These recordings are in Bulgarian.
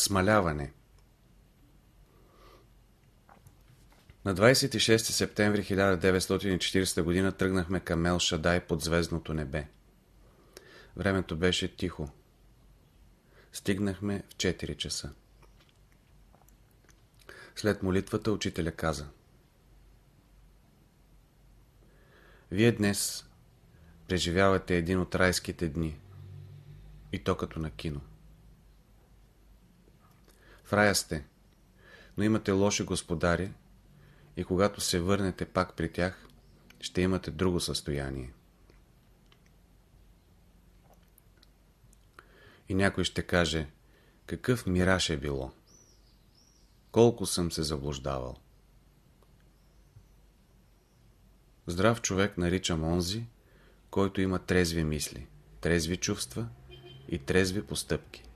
Смаляване На 26 септември 1940 г. тръгнахме към Ел Шадай под звездното небе. Времето беше тихо. Стигнахме в 4 часа. След молитвата учителя каза Вие днес преживявате един от райските дни и то като на кино. В рая сте, но имате лоши господари и когато се върнете пак при тях, ще имате друго състояние. И някой ще каже, какъв мираж е било. Колко съм се заблуждавал. Здрав човек наричам онзи, който има трезви мисли, трезви чувства и трезви постъпки.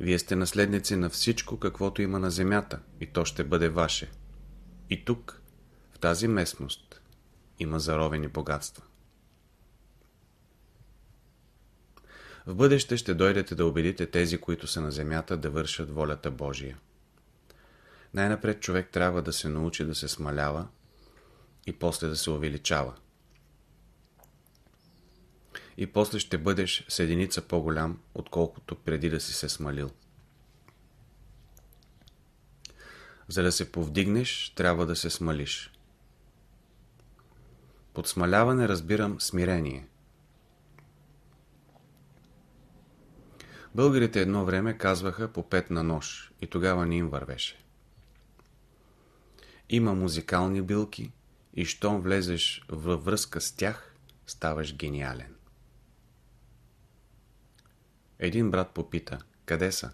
Вие сте наследници на всичко, каквото има на земята, и то ще бъде ваше. И тук, в тази местност, има заровени богатства. В бъдеще ще дойдете да убедите тези, които са на земята, да вършат волята Божия. Най-напред човек трябва да се научи да се смалява и после да се увеличава. И после ще бъдеш с единица по-голям, отколкото преди да си се смалил. За да се повдигнеш, трябва да се смалиш. Под смаляване разбирам смирение – Българите едно време казваха по пет на нож и тогава не им вървеше. Има музикални билки и щом влезеш във връзка с тях, ставаш гениален. Един брат попита, къде са?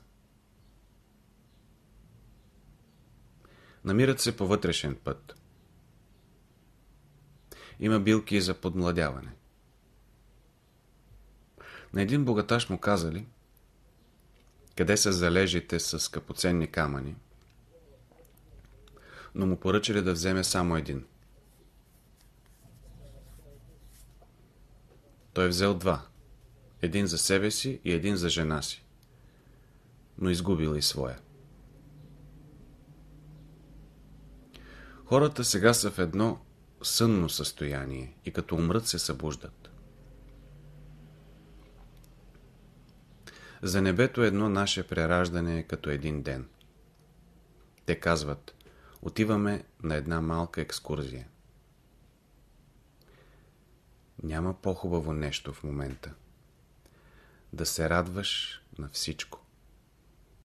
Намират се по вътрешен път. Има билки за подмладяване. На един богаташ му казали, къде са залежите с скъпоценни камъни, но му поръчали да вземе само един. Той взел два. Един за себе си и един за жена си. Но изгубил и своя. Хората сега са в едно сънно състояние и като умрат се събуждат. За небето едно наше прераждане е като един ден. Те казват, отиваме на една малка екскурзия. Няма по-хубаво нещо в момента. Да се радваш на всичко.